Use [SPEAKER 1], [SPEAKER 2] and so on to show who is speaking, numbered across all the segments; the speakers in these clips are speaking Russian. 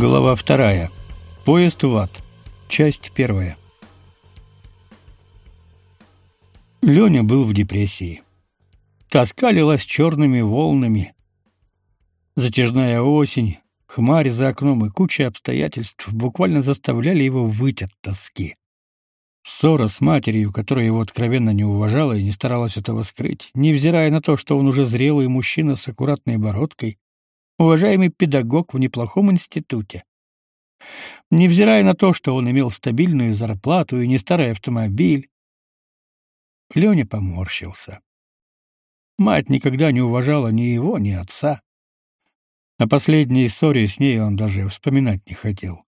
[SPEAKER 1] Глава вторая. Поезд в ад. Часть первая. Леня был в депрессии. Тоска лилась черными волнами. Затяжная осень, хмарь за окном и куча обстоятельств буквально заставляли его выть от тоски. Ссора с матерью, которая его откровенно не уважала и не старалась этого скрыть, невзирая на то, что он уже зрелый мужчина с аккуратной бородкой, уважаемый педагог в неплохом институте. Невзирая на то, что он имел стабильную зарплату и не старый автомобиль, Леня поморщился. Мать никогда не уважала ни его, ни отца. О последней ссоре с ней он даже вспоминать не хотел.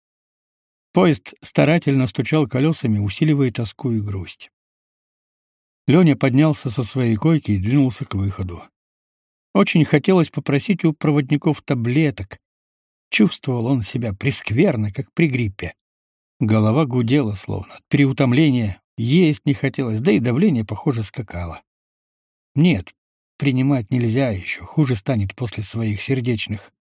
[SPEAKER 1] Поезд старательно стучал колесами, усиливая тоску и грусть. Леня поднялся со своей койки и двинулся к выходу. Очень хотелось попросить у проводников таблеток. Чувствовал он себя прескверно, как при гриппе. Голова гудела словно от переутомления, есть не хотелось, да и давление, похоже, скакало. Нет, принимать нельзя еще, хуже станет после своих сердечных.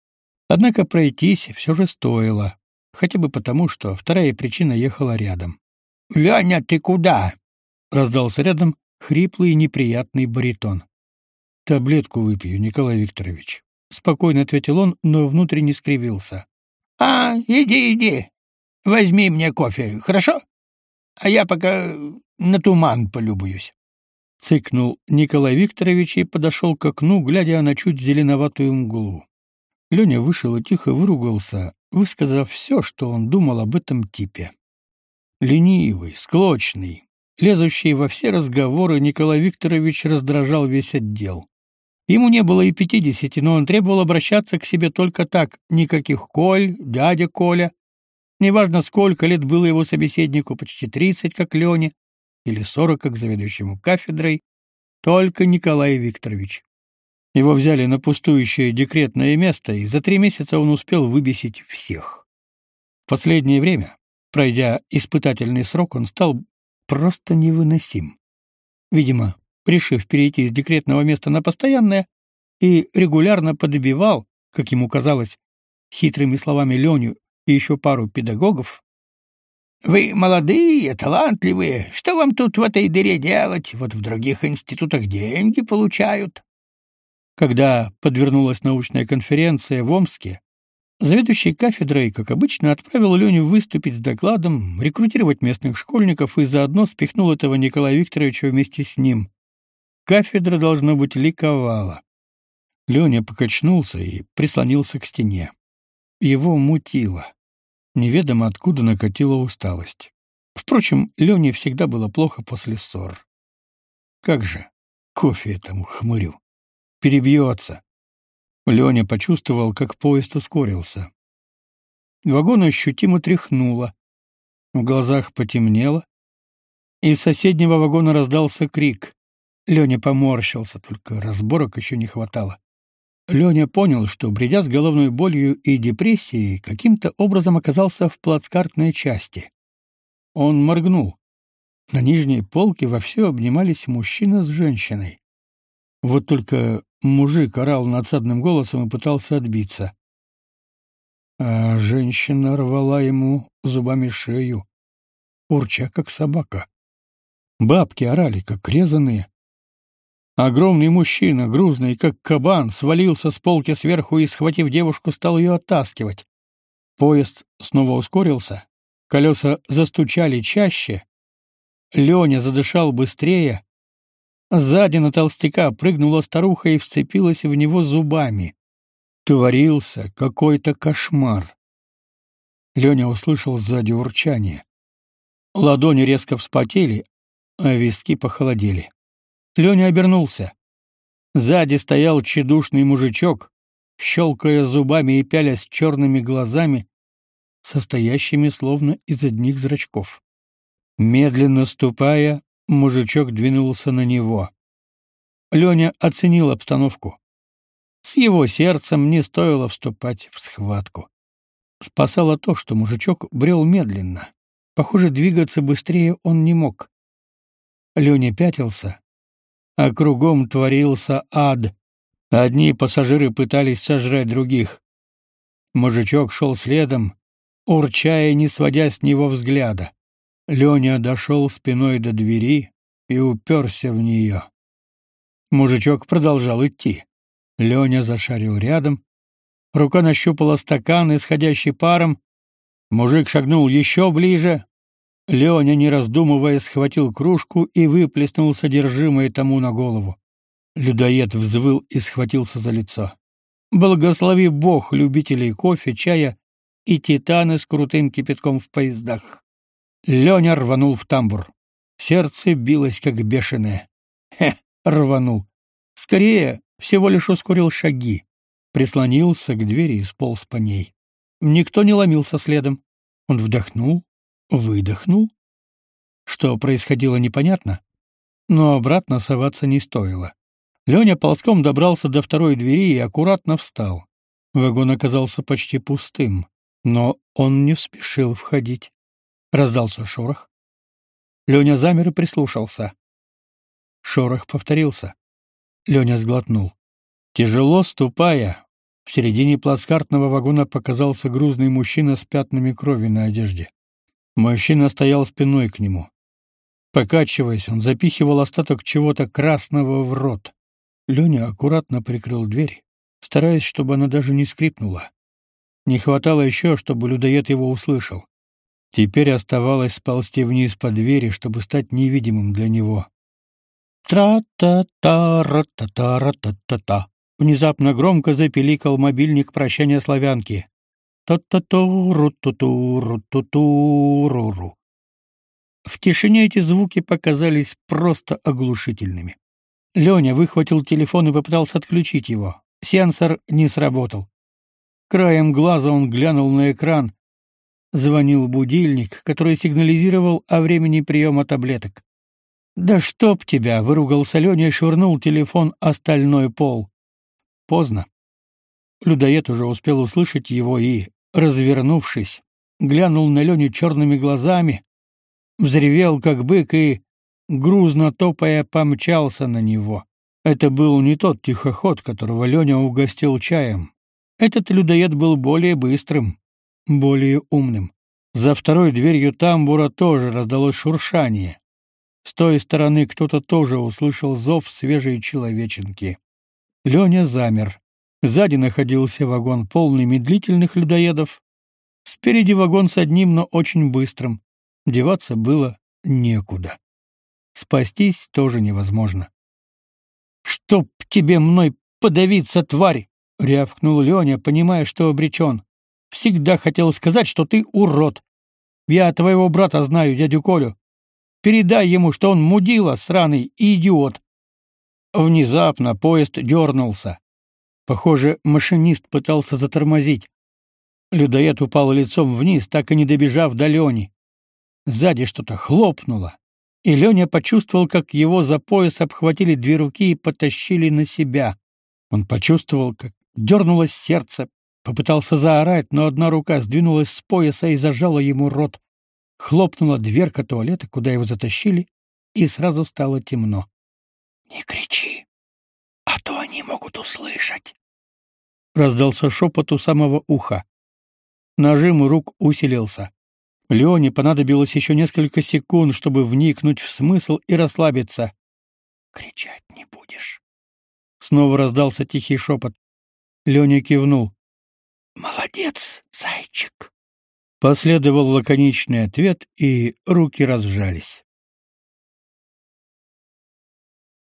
[SPEAKER 1] Однако пройтись все же стоило, хотя бы потому, что вторая причина ехала рядом. «Леня, ты куда?» — раздался рядом хриплый и неприятный баритон. Таблетку выпью, Николай Викторович, спокойно ответил он, но внутренне скривился. А, иди, иди. Возьми мне кофе, хорошо? А я пока на туман полюбуюсь. Цыкнул Николай Викторович и подошел к окну, глядя на чуть зеленоватую мглу. Леня вышел и тихо выругался, высказав все, что он думал об этом типе. Ленивый, склочный, лезущий во все разговоры, Николай Викторович раздражал весь отдел. Ему не было и пятидесяти, но он требовал обращаться к себе только так, никаких Коль, дядя Коля. Неважно, сколько лет было его собеседнику, почти тридцать, как Лене, или сорок, как заведующему кафедрой, только Николай Викторович. Его взяли на пустующее декретное место, и за три месяца он успел выбесить всех. В последнее время, пройдя испытательный срок, он стал просто невыносим. Видимо, решив перейти из декретного места на постоянное, и регулярно подбивал, как ему казалось, хитрыми словами Леню и еще пару педагогов. «Вы молодые, талантливые, что вам тут в этой дыре делать? Вот в других институтах деньги получают». Когда подвернулась научная конференция в Омске, заведующий кафедрой, как обычно, отправил Леню выступить с докладом, рекрутировать местных школьников и заодно спихнул этого Николая Викторовича вместе с ним. Кафедра, должно быть, ликовала. Леня покачнулся и прислонился к стене. Его мутило. Неведомо откуда накатила усталость. Впрочем, Лене всегда было плохо после ссор. Как же, кофе этому хмырю. Перебьется. Леня почувствовал, как поезд ускорился. Вагон ощутимо тряхнуло. В глазах потемнело. Из соседнего вагона раздался крик. Леня поморщился, только разборок еще не хватало. Леня понял, что, бредя с головной болью и депрессией, каким-то образом оказался в плацкартной части. Он моргнул. На нижней полке вовсю обнимались мужчина с женщиной. Вот только мужик орал надсадным голосом и пытался отбиться. А женщина рвала ему зубами шею, урча, как собака. Бабки орали, как резаные. Огромный мужчина, грузный, как кабан, свалился с полки сверху и, схватив девушку, стал ее оттаскивать. Поезд снова ускорился, колеса застучали чаще, Леня задышал быстрее. Сзади на толстяка прыгнула старуха и вцепилась в него зубами. Творился какой-то кошмар. Леня услышал сзади урчание. Ладони резко вспотели, а виски похолодели. Леня обернулся. Сзади стоял чедушный мужичок, щелкая зубами и пялясь черными глазами, состоящими словно из одних зрачков. Медленно ступая, мужичок двинулся на него. Леня оценил обстановку. С его сердцем не стоило вступать в схватку. Спасало то, что мужичок брел медленно. Похоже, двигаться быстрее он не мог. Леня пятился, а кругом творился ад. Одни пассажиры пытались сожрать других. Мужичок шел следом, урчая, не сводя с него взгляда. Леня дошел спиной до двери и уперся в нее. Мужичок продолжал идти. Леня зашарил рядом. Рука нащупала стакан, исходящий паром. Мужик шагнул еще ближе. Леня, не раздумывая, схватил кружку и выплеснул содержимое тому на голову. Людоед взвыл и схватился за лицо. Благослови Бог любителей кофе, чая и титаны с крутым кипятком в поездах. Леня рванул в тамбур. Сердце билось как бешеное. Хе, рванул. Скорее, всего лишь ускорил шаги. Прислонился к двери и сполз по ней. Никто не ломился следом. Он вдохнул, выдохнул. Что происходило, непонятно, но обратно соваться не стоило. Леня ползком добрался до второй двери и аккуратно встал. Вагон оказался почти пустым, но он не спешил входить. Раздался шорох. Леня замер и прислушался. Шорох повторился. Леня сглотнул. Тяжело ступая, в середине плацкартного вагона показался грузный мужчина с пятнами крови на одежде. Мужчина стоял спиной к нему. Покачиваясь, он запихивал остаток чего-то красного в рот. Леня аккуратно прикрыл дверь, стараясь, чтобы она даже не скрипнула. Не хватало еще, чтобы людоед его услышал. Теперь оставалось сползти вниз по двери, чтобы стать невидимым для него. Тра-та-та-ра-та-та-ра-та-та-та. Внезапно громко запеликал мобильник прощания славянки. Та-та-ту-ру-ту-ту-ру-ту-ту-ру-ру. В тишине эти звуки показались просто оглушительными. Леня выхватил телефон и попытался отключить его. Сенсор не сработал. Краем глаза он глянул на экран. Звонил будильник, который сигнализировал о времени приема таблеток. «Да чтоб тебя!» — выругался Леня и швырнул телефон о стальной пол. Поздно. Людоед уже успел услышать его и, развернувшись, глянул на Леню черными глазами, взревел, как бык, и, грузно топая, помчался на него. Это был не тот тихоход, которого Леня угостил чаем. Этот людоед был более быстрым, более умным. За второй дверью тамбура тоже раздалось шуршание. С той стороны кто-то тоже услышал зов свежей человеченки. Леня замер. Сзади находился вагон полный медлительных людоедов. Спереди вагон с одним, но очень быстрым. Деваться было некуда. Спастись тоже невозможно. «Чтоб тебе мной подавиться, тварь!» — рявкнул Леня, понимая, что обречен. «Всегда хотел сказать, что ты урод. Я твоего брата знаю, дядю Колю. Передай ему, что он мудила, сраный и идиот». Внезапно поезд дернулся. Похоже, машинист пытался затормозить. Людоед упал лицом вниз, так и не добежав до Лени. Сзади что-то хлопнуло, и Леня почувствовал, как его за пояс обхватили две руки и потащили на себя. Он почувствовал, как дернулось сердце, попытался заорать, но одна рука сдвинулась с пояса и зажала ему рот. Хлопнула дверка туалета, куда его затащили, и сразу стало темно. «Не кричи!» а то они могут услышать. Раздался шепот у самого уха. Нажим рук усилился. Леоне понадобилось еще несколько секунд, чтобы вникнуть в смысл и расслабиться. «Кричать не будешь». Снова раздался тихий шепот. Леня кивнул. «Молодец, зайчик!» Последовал лаконичный ответ, и руки разжались.